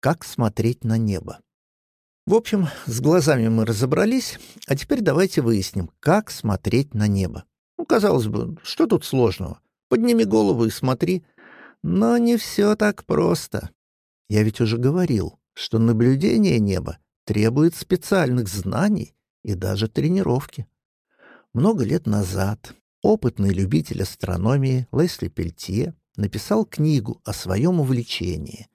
Как смотреть на небо. В общем, с глазами мы разобрались, а теперь давайте выясним, как смотреть на небо. Ну, казалось бы, что тут сложного? Подними голову и смотри. Но не все так просто. Я ведь уже говорил, что наблюдение неба требует специальных знаний и даже тренировки. Много лет назад опытный любитель астрономии Лесли Пельтье написал книгу о своем увлечении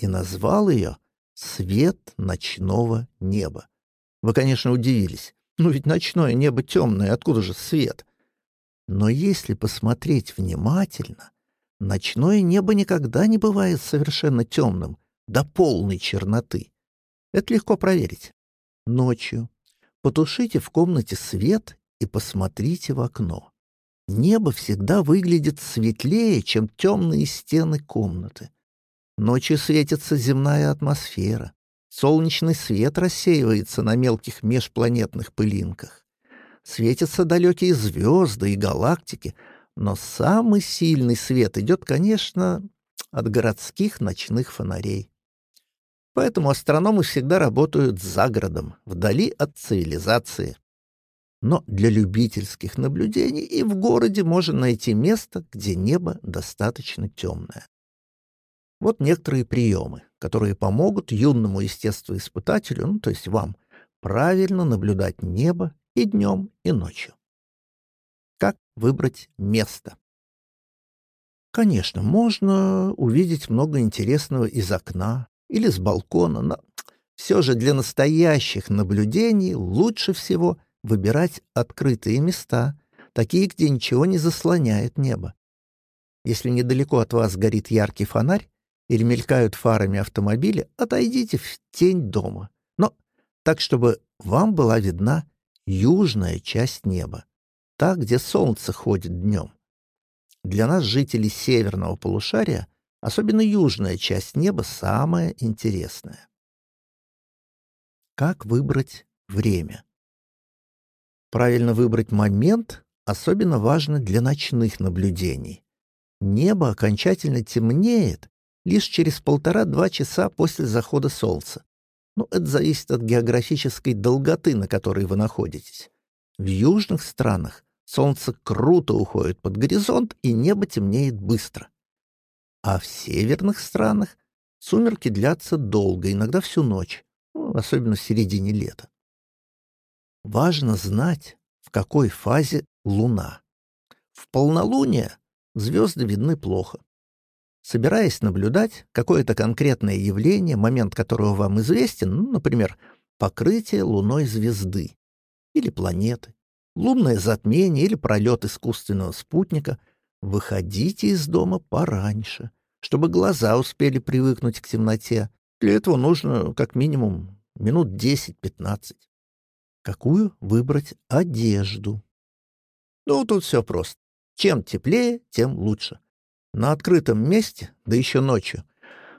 и назвал ее «Свет ночного неба». Вы, конечно, удивились. Ну ведь ночное небо темное, откуда же свет? Но если посмотреть внимательно, ночное небо никогда не бывает совершенно темным, до полной черноты. Это легко проверить. Ночью потушите в комнате свет и посмотрите в окно. Небо всегда выглядит светлее, чем темные стены комнаты. Ночью светится земная атмосфера. Солнечный свет рассеивается на мелких межпланетных пылинках. Светятся далекие звезды и галактики, но самый сильный свет идет, конечно, от городских ночных фонарей. Поэтому астрономы всегда работают за городом, вдали от цивилизации. Но для любительских наблюдений и в городе можно найти место, где небо достаточно темное. Вот некоторые приемы, которые помогут юному естествоиспытателю, ну, то есть вам, правильно наблюдать небо и днем, и ночью. Как выбрать место? Конечно, можно увидеть много интересного из окна или с балкона, но все же для настоящих наблюдений лучше всего — выбирать открытые места, такие, где ничего не заслоняет небо. Если недалеко от вас горит яркий фонарь или мелькают фарами автомобиля, отойдите в тень дома. Но так, чтобы вам была видна южная часть неба, та, где солнце ходит днем. Для нас, жителей северного полушария, особенно южная часть неба самая интересная. Как выбрать время? Правильно выбрать момент особенно важно для ночных наблюдений. Небо окончательно темнеет лишь через полтора-два часа после захода солнца. Ну, это зависит от географической долготы, на которой вы находитесь. В южных странах солнце круто уходит под горизонт, и небо темнеет быстро. А в северных странах сумерки длятся долго, иногда всю ночь, ну, особенно в середине лета. Важно знать, в какой фазе Луна. В полнолуние звезды видны плохо. Собираясь наблюдать какое-то конкретное явление, момент которого вам известен, ну, например, покрытие луной звезды или планеты, лунное затмение или пролет искусственного спутника, выходите из дома пораньше, чтобы глаза успели привыкнуть к темноте. Для этого нужно как минимум минут 10-15 какую выбрать одежду. Ну, тут все просто. Чем теплее, тем лучше. На открытом месте, да еще ночью,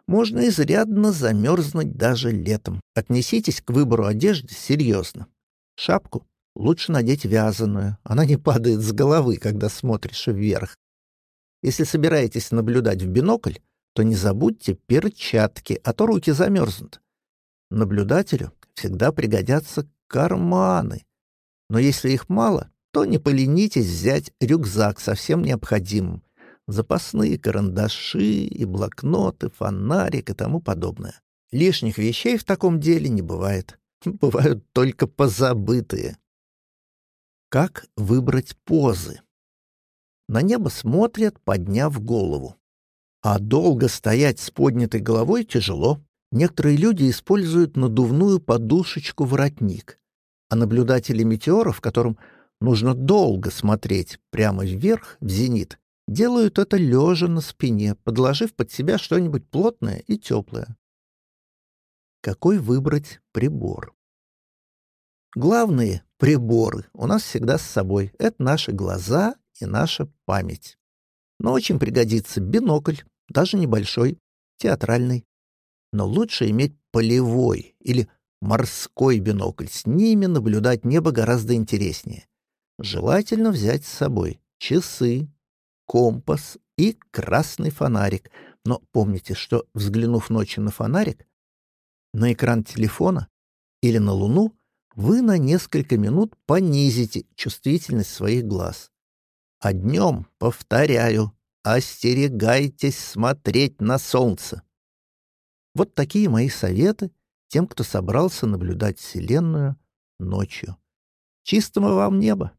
можно изрядно замерзнуть даже летом. Отнеситесь к выбору одежды серьезно. Шапку лучше надеть вязаную, она не падает с головы, когда смотришь вверх. Если собираетесь наблюдать в бинокль, то не забудьте перчатки, а то руки замерзнут. Наблюдателю всегда пригодятся карманы. Но если их мало, то не поленитесь взять рюкзак со всем необходимым. Запасные карандаши и блокноты, фонарик и тому подобное. Лишних вещей в таком деле не бывает. Бывают только позабытые. Как выбрать позы? На небо смотрят, подняв голову. А долго стоять с поднятой головой тяжело. Некоторые люди используют надувную подушечку-воротник а наблюдатели метеоров, которым нужно долго смотреть прямо вверх, в зенит, делают это лежа на спине, подложив под себя что-нибудь плотное и теплое. Какой выбрать прибор? Главные приборы у нас всегда с собой. Это наши глаза и наша память. Но очень пригодится бинокль, даже небольшой, театральный. Но лучше иметь полевой или морской бинокль. С ними наблюдать небо гораздо интереснее. Желательно взять с собой часы, компас и красный фонарик. Но помните, что, взглянув ночью на фонарик, на экран телефона или на Луну, вы на несколько минут понизите чувствительность своих глаз. А днем, повторяю, остерегайтесь смотреть на солнце. Вот такие мои советы тем, кто собрался наблюдать Вселенную ночью. Чистого вам неба!